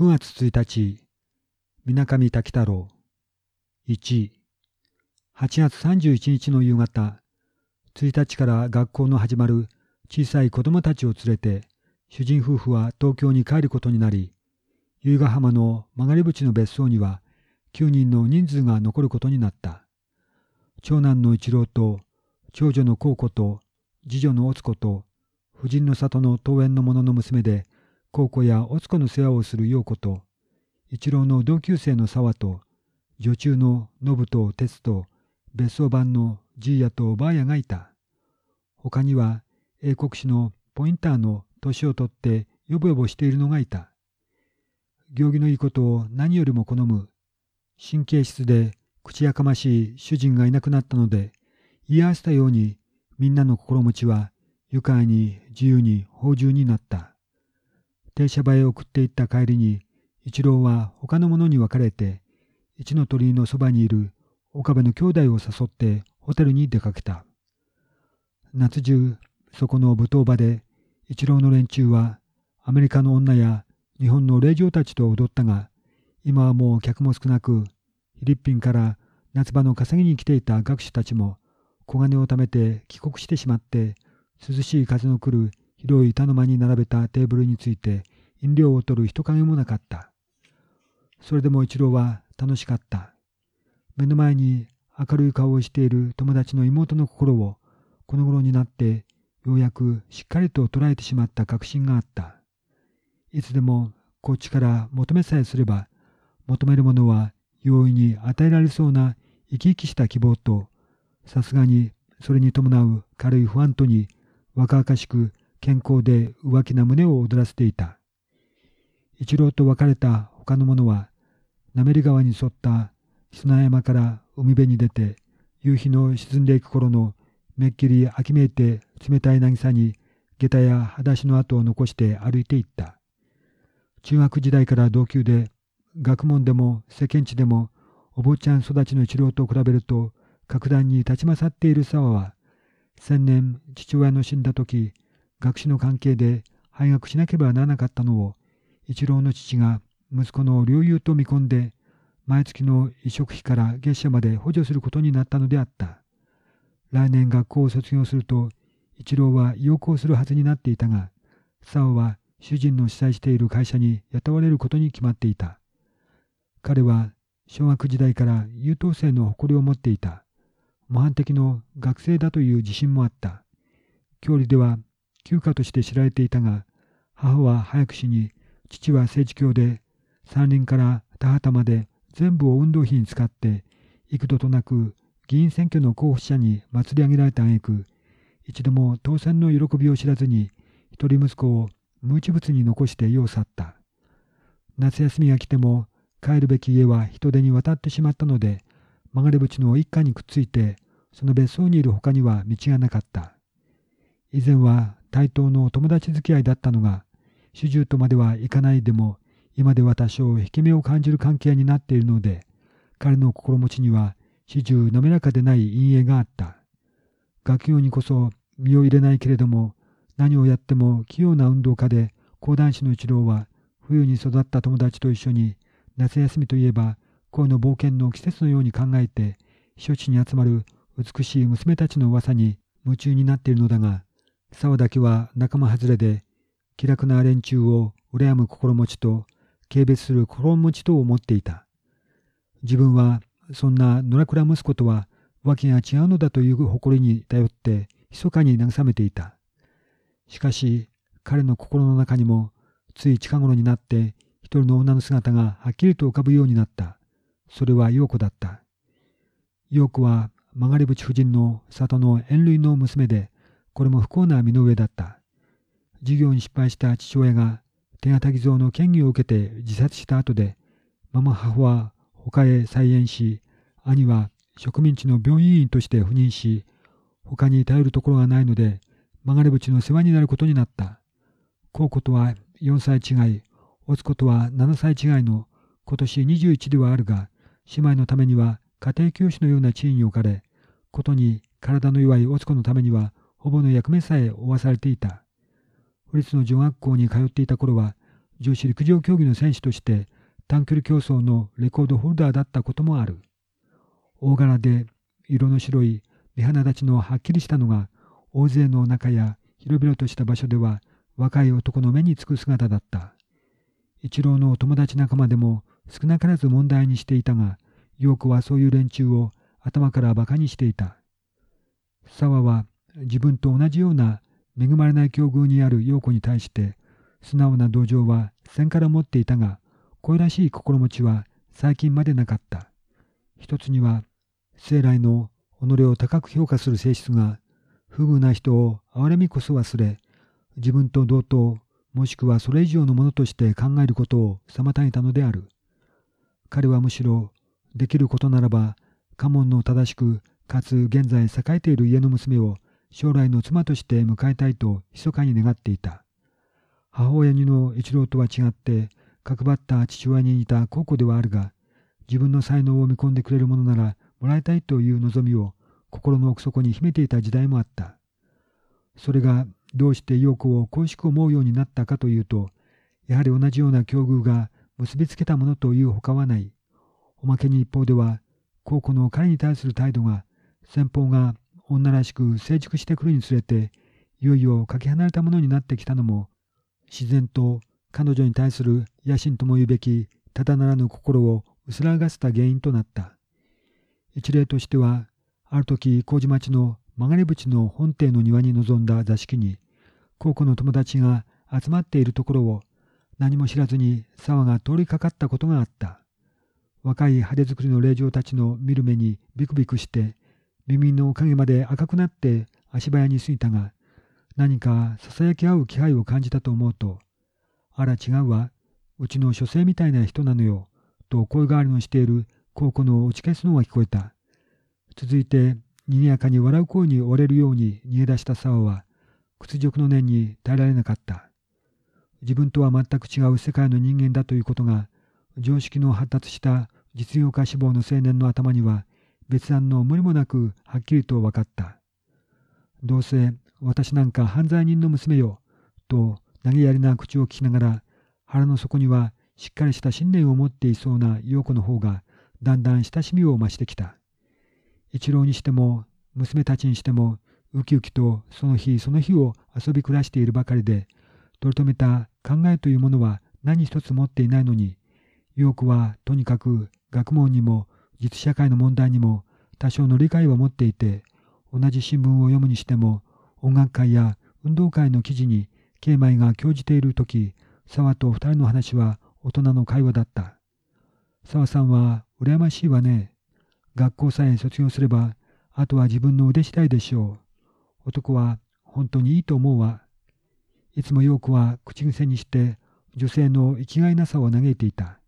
9月1日、みなかみ滝太郎。1、8月31日の夕方、1日から学校の始まる小さい子供たちを連れて、主人夫婦は東京に帰ることになり、由比ヶ浜の曲がり淵の別荘には9人の人数が残ることになった。長男の一郎と、長女の孝子と、次女のおつ子と、夫人の里の桃園の者の娘で、孝子やおつ子の世話をする陽子と、一郎の同級生の沢と、女中の信と哲と、別荘版のじいやとばあやがいた。他には、英国史のポインターの年を取ってよぼよぼしているのがいた。行儀のいいことを何よりも好む。神経質で口やかましい主人がいなくなったので、言い合わせたようにみんなの心持ちは愉快に自由に芳醇になった。停車場へ送っていった帰りに、一郎は他の者に別れて、一の鳥居のそばにいる岡部の兄弟を誘ってホテルに出かけた。夏中、そこの舞踏場で、一郎の連中はアメリカの女や日本の霊嬢たちと踊ったが、今はもう客も少なく、フィリピンから夏場の稼ぎに来ていた学士たちも小金を貯めて帰国してしまって、涼しい風の来る広い板の間に並べたテーブルについて飲料を取る人影もなかった。それでも一郎は楽しかった。目の前に明るい顔をしている友達の妹の心をこの頃になってようやくしっかりと捉えてしまった確信があった。いつでもこっちから求めさえすれば求めるものは容易に与えられそうな生き生きした希望とさすがにそれに伴う軽い不安とに若々しく健康で浮気な胸を躍らせていた。一郎と別れた他の者は、滑川に沿った砂山から海辺に出て、夕日の沈んでいく頃のめっきり秋めいて冷たい渚に下駄や裸足の跡を残して歩いていった。中学時代から同級で、学問でも世間地でもお坊ちゃん育ちの一郎と比べると格段に立ち勝っている沢は、千年父親の死んだ時、学士の関係で廃学しなければならなかったのを、一郎の父が息子の領有と見込んで、毎月の移植費から月謝まで補助することになったのであった。来年学校を卒業すると、一郎は要行するはずになっていたが、沢は主人の主催している会社に雇われることに決まっていた。彼は小学時代から優等生の誇りを持っていた。模範的の学生だという自信もあった。郷里では休暇として知られていたが、母は早く死に、父は政治教で、山林から田畑まで全部を運動費に使って、幾度となく議員選挙の候補者に祭り上げられた挙句、一度も当選の喜びを知らずに、一人息子を無一物に残して世を去った。夏休みが来ても帰るべき家は人手に渡ってしまったので、曲がり淵の一家にくっついて、その別荘にいる他には道がなかった。以前は対等の友達付き合いだったのが、主従とまではいかないでも、今では多少引け目を感じる関係になっているので、彼の心持ちには始終滑らかでない陰影があった。学業にこそ身を入れないけれども、何をやっても器用な運動家で、講談師の一郎は、冬に育った友達と一緒に、夏休みといえば、恋の冒険の季節のように考えて、避暑地に集まる美しい娘たちの噂に夢中になっているのだが、沢だけは仲間外れで、気楽な連中を羨む心持ちと、軽蔑する心持ちと思っていた。自分は、そんな野良倉息子とは、訳が違うのだという誇りに頼って、密かに慰めていた。しかし、彼の心の中にも、つい近頃になって、一人の女の姿がはっきりと浮かぶようになった。それは陽子だった。陽子は、曲がり淵夫人の里の縁類の娘で、これも不幸な身の上だった。事業に失敗した父親が手形偽造の権威を受けて自殺した後で、ママ母は他へ再縁し、兄は植民地の病院員として赴任し、他に頼るところがないので、曲がり淵の世話になることになった。孝子とは4歳違い、おつことは7歳違いの今年21ではあるが、姉妹のためには家庭教師のような地位に置かれ、ことに体の弱いおつこのためにはほぼの役目さえ負わされていた。府立の女学校に通っていた頃は、女子陸上競技の選手として短距離競争のレコードホルダーだったこともある。大柄で色の白い目鼻立ちのはっきりしたのが大勢の中や広々とした場所では若い男の目につく姿だった。一郎の友達仲間でも少なからず問題にしていたが、陽子はそういう連中を頭から馬鹿にしていた。沢は自分と同じような恵まれない境遇にある陽子に対して素直な同情は先から持っていたが、恋らしい心持ちは最近までなかった。一つには、生来の己を高く評価する性質が、不遇な人を憐れみこそ忘れ、自分と同等、もしくはそれ以上のものとして考えることを妨げたのである。彼はむしろ、できることならば、家紋の正しく、かつ現在栄えている家の娘を将来の妻として迎えたいと密かに願っていた。母親にの一郎とは違って、角張った父親に似た孝子ではあるが、自分の才能を見込んでくれるものならもらいたいという望みを心の奥底に秘めていた時代もあった。それがどうして陽子を恋しく思うようになったかというと、やはり同じような境遇が結びつけたものというほかはない。おまけに一方では、孝子の彼に対する態度が、先方が女らしく成熟してくるにつれて、いよいよかけ離れたものになってきたのも、自然と彼女に対する野心とも言うべきただならぬ心を薄らがせた原因となった。一例としては、ある時麹町の曲がり淵の本邸の庭に臨んだ座敷に、高校の友達が集まっているところを何も知らずに沢が通りかかったことがあった。若い派手作りの令嬢たちの見る目にビクビクして、耳の影まで赤くなって足早に過ぎたが、何か囁き合う気配を感じたと思うと、あら違うわ、うちの書生みたいな人なのよ、と声変わりのしている高校の打ち消すのが聞こえた。続いて、にやかに笑う声に折れるように逃げ出した沢は、屈辱の念に耐えられなかった。自分とは全く違う世界の人間だということが、常識の発達した実業家志望の青年の頭には、別案の無理もなくはっきりと分かった。どうせ私なんか犯罪人の娘よ、と投げやりな口を聞きながら、腹の底にはしっかりした信念を持っていそうな陽子の方がだんだん親しみを増してきた。一郎にしても娘たちにしてもウキウキとその日その日を遊び暮らしているばかりで取り留めた考えというものは何一つ持っていないのに陽子はとにかく学問にも実社会の問題にも多少の理解を持っていて同じ新聞を読むにしても音楽会や運動会の記事に慶米が興じている時沢と二人の話は大人の会話だった。沢さんは羨ましいわね。学校さえ卒業すれば、あとは自分の腕次第でしょう。男は本当にいいと思うわ。いつも陽子は口癖にして女性の生きがいなさを嘆いていた。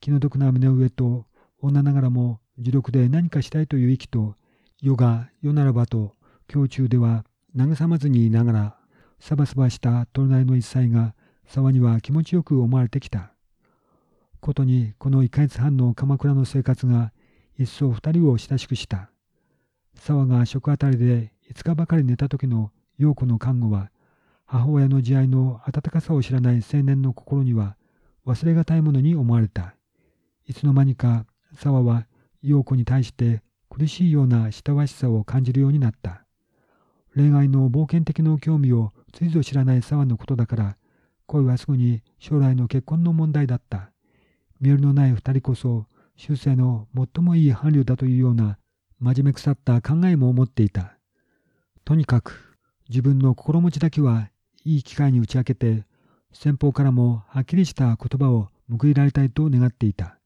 気の毒な胸上と女ながらも自力で何かしたいという意気と世が世ならばと胸中では慰まずにいながらサバサバした隣の一切が沢には気持ちよく思われてきた。ことにこの1ヶ月半の鎌倉の生活が一層二人を親しくした。沢が食あたりで5日ばかり寝た時の陽子の看護は母親の慈愛の温かさを知らない青年の心には忘れがたいものに思われた。いつの間にか沢は陽子に対して苦しいような親しさを感じるようになった。恋愛の冒険的な興味をついぞ知らない沢のことだから恋はすぐに将来の結婚の問題だった。身寄りのない二人こそ、修正の最もいい伴侶だというような真面目腐った考えも持っていた。とにかく、自分の心持ちだけはいい機会に打ち明けて、先方からもはっきりした言葉を報いられたいと願っていた。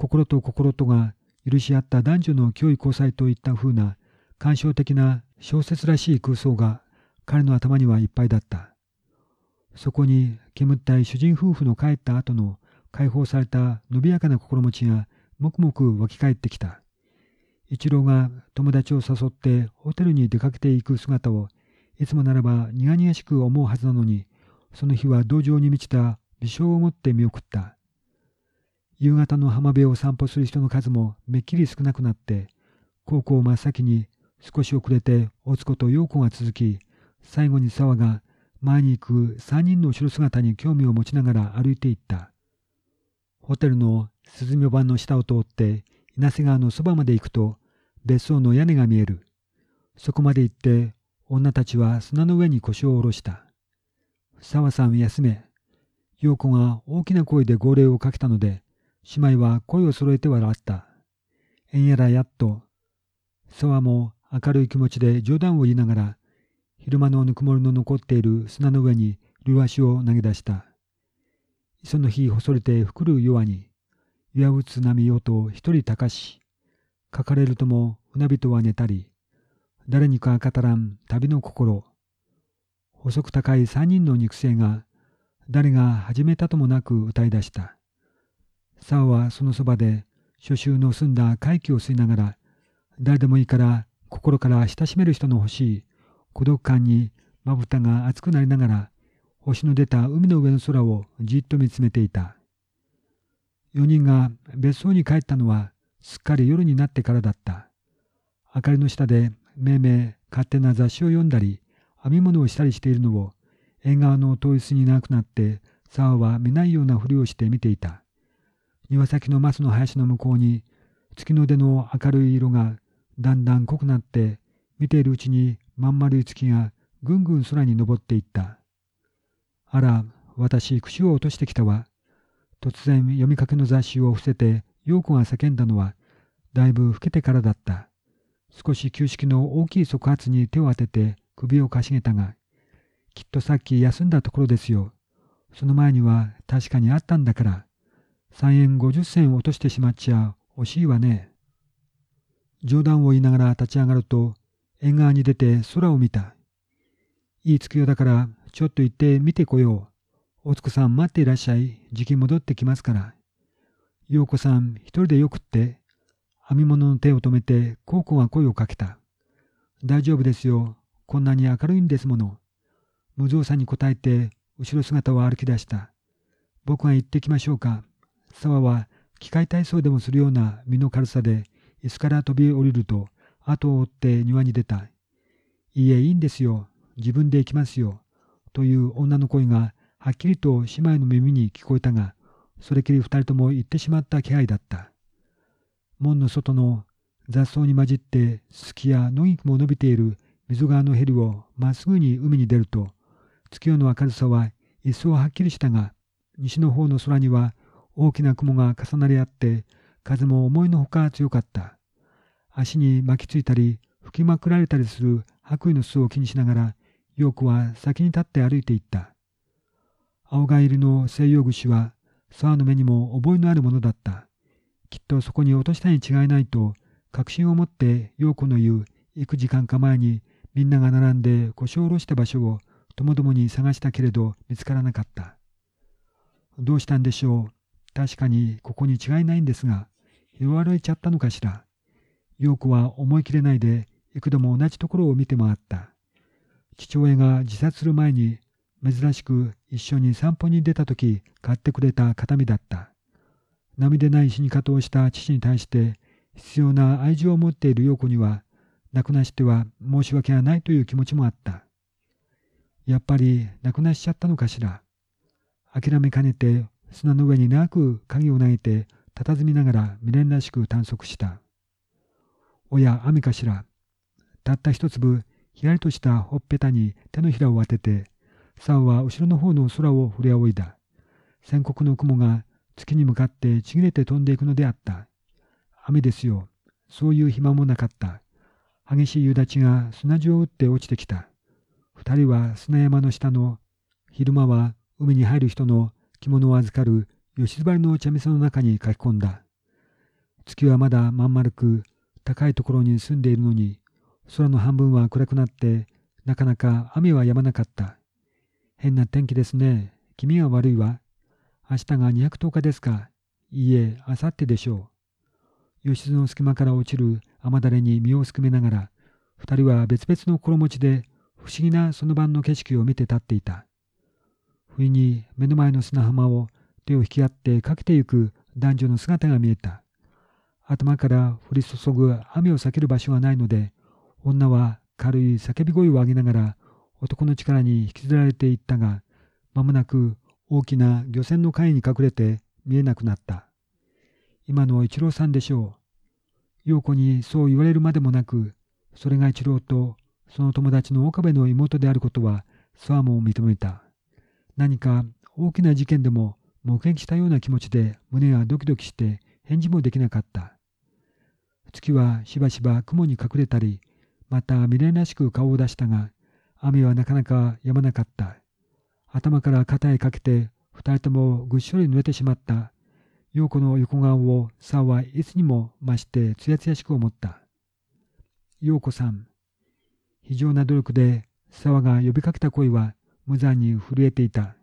心と心とが許し合った男女の教育交際といった風な感傷的な小説らしい空想が彼の頭にはいっぱいだった。そこに煙ったい主人夫婦の帰った後の解放された伸びやかな心持ちがもくもく湧き返ってきた。一郎が友達を誘ってホテルに出かけていく姿をいつもならば苦々しく思うはずなのに、その日は同情に満ちた微笑を持って見送った。夕方の浜辺を散歩する人の数もめっきり少なくなって、高校真っ先に少し遅れておつこと陽子が続き、最後に沢が前に行く三人の後ろ姿に興味を持ちながら歩いていった。ホテルの鈴見版の下を通って稲瀬川のそばまで行くと別荘の屋根が見える。そこまで行って女たちは砂の上に腰を下ろした。沢さん休め。陽子が大きな声で号令をかけたので、姉妹は声を揃えて笑った。えんやらやっと。沢も明るい気持ちで冗談を言いながら、昼間のぬくもりの残っている砂の上に両足を投げ出した。磯の日細れてふくる弱に、岩打つ波よと一人高し、書かれるとも船人は寝たり、誰にか語らん旅の心。細く高い三人の肉声が、誰が始めたともなく歌い出した。沢はそのそばで、初秋の澄んだ怪気を吸いながら、誰でもいいから心から親しめる人の欲しい孤独感にまぶたが熱くなりながら、星の出た海の上の空をじっと見つめていた。4人が別荘に帰ったのはすっかり夜になってからだった。明かりの下でめいめい勝手な雑誌を読んだり、編み物をしたりしているのを縁側の遠い巣になくなって沢は見ないようなふりをして見ていた。庭先の松の林の向こうに月の出の明るい色がだんだん濃くなって見ているうちにまん丸い月がぐんぐん空に昇っていった。あら、私、串を落としてきたわ。突然読みかけの雑誌を伏せて陽子が叫んだのはだいぶ老けてからだった。少し旧式の大きい側発に手を当てて首をかしげたが、きっとさっき休んだところですよ。その前には確かにあったんだから、3円50銭落としてしまっちゃ惜しいわね。冗談を言いながら立ち上がると、縁側に出て空を見た。いい月夜だからちょっと行って見てこよう。おつこさん待っていらっしゃい。じき戻ってきますから。陽子さん一人でよくって。編み物の手を止めて、コウコが声をかけた。大丈夫ですよ。こんなに明るいんですもの。無造作に答えて、後ろ姿を歩き出した。僕が行ってきましょうか。沢は機械体操でもするような身の軽さで、椅子から飛び降りると、後を追って庭に出た。いいえ、いいんですよ。自分で行きますよ。という女の声がはっきりと姉妹の耳に聞こえたが、それきり二人とも行ってしまった気配だった。門の外の雑草に混じってすきや野菊も伸びている溝川のヘリをまっすぐに海に出ると、月夜の明るさは一層はっきりしたが、西の方の空には大きな雲が重なり合って、風も思いのほか強かった。足に巻きついたり、吹きまくられたりする白衣の巣を気にしながら、陽子は先に立って歩いていった。青が入りの西洋串は、沢の目にも覚えのあるものだった。きっとそこに落としたに違いないと、確信を持って陽子の言う幾時間か前にみんなが並んで腰を下ろした場所をともどもに探したけれど見つからなかった。どうしたんでしょう？確かにここに違いないんですが、拾われちゃったのかしら。陽子は思い切れないで幾度も同じところを見て回った。父親が自殺する前に珍しく一緒に散歩に出た時買ってくれた形見だった。波でない死に方をした父に対して必要な愛情を持っている陽子には亡くなしては申し訳がないという気持ちもあった。やっぱり亡くなしちゃったのかしら。諦めかねて砂の上に長く鍵を投げて佇みながら未練らしく探索した。おや、雨かしら。たった一粒ひらりとしたほっぺたに手のひらを当てて、沢は後ろの方の空を振り仰いだ。宣告の雲が月に向かってちぎれて飛んでいくのであった。雨ですよ。そういう暇もなかった。激しい夕立が砂地を打って落ちてきた。二人は砂山の下の昼間は海に入る人の着物を預かる吉ばりの茶店の中に書き込んだ。月はまだまん丸く高いところに住んでいるのに、空の半分は暗くなって、なかなか雨は止まなかった。変な天気ですね。君は悪いわ。明日が210日ですか。いいえ、あさってでしょう。吉津の隙間から落ちる雨だれに身をすくめながら、二人は別々の心持ちで不思議なその晩の景色を見て立っていた。不意に目の前の砂浜を手を引き合ってかけてゆく男女の姿が見えた。頭から降り注ぐ雨を避ける場所がないので、女は軽い叫び声を上げながら男の力に引きずられていったが、間もなく大きな漁船の貝に隠れて見えなくなった。今の一郎さんでしょう。陽子にそう言われるまでもなく、それが一郎とその友達の岡部の妹であることは沢も認めた。何か大きな事件でも目撃したような気持ちで胸がドキドキして返事もできなかった。月はしばしば雲に隠れたり、また未練らしく顔を出したが、雨はなかなか止まなかった。頭から肩へかけて二人ともぐっしょり濡れてしまった。陽子の横顔を沢はいつにも増してつやつやしく思った。陽子さん。非常な努力で沢が呼びかけた声は無残に震えていた。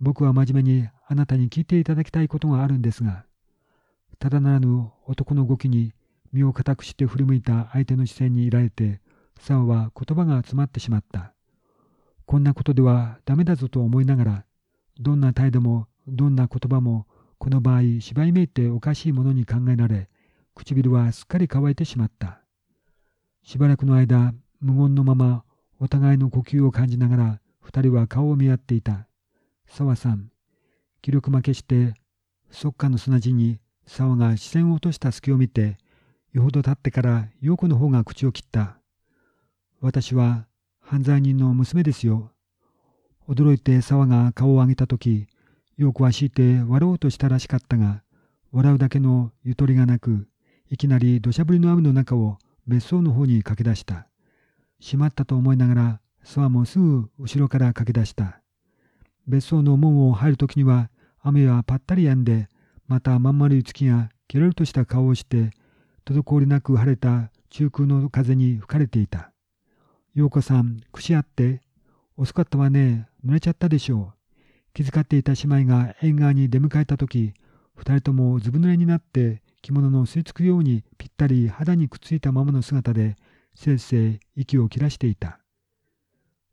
僕は真面目にあなたに聞いていただきたいことがあるんですが、ただならぬ男の動きに身を固くして振り向いた相手の視線にいられて、沢は言葉が詰まってしまった。こんなことではダメだぞと思いながら、どんな態度もどんな言葉もこの場合芝居めいておかしいものに考えられ、唇はすっかり乾いてしまった。しばらくの間、無言のままお互いの呼吸を感じながら二人は顔を見合っていた。沢さん、気力負けして、そっかの砂地に沢が視線を落とした隙を見て、よほど経ってから陽子の方が口を切った。私は犯罪人の娘ですよ。驚いて沢が顔を上げたとき、陽子は強いて笑おうとしたらしかったが、笑うだけのゆとりがなく、いきなり土砂降りの雨の中を別荘の方に駆け出した。しまったと思いながら、沢もすぐ後ろから駆け出した。別荘の門を入るときには、雨はぱったり止んで、またまん丸い月がケロリとした顔をして、滞りなく晴れた中空の風に吹かれていた。陽子さん、串あって、遅かったわね、濡れちゃったでしょう。気遣っていた姉妹が縁側に出迎えたとき、二人ともずぶ濡れになって着物の吸い付くようにぴったり肌にくっついたままの姿で、せいせい息を切らしていた。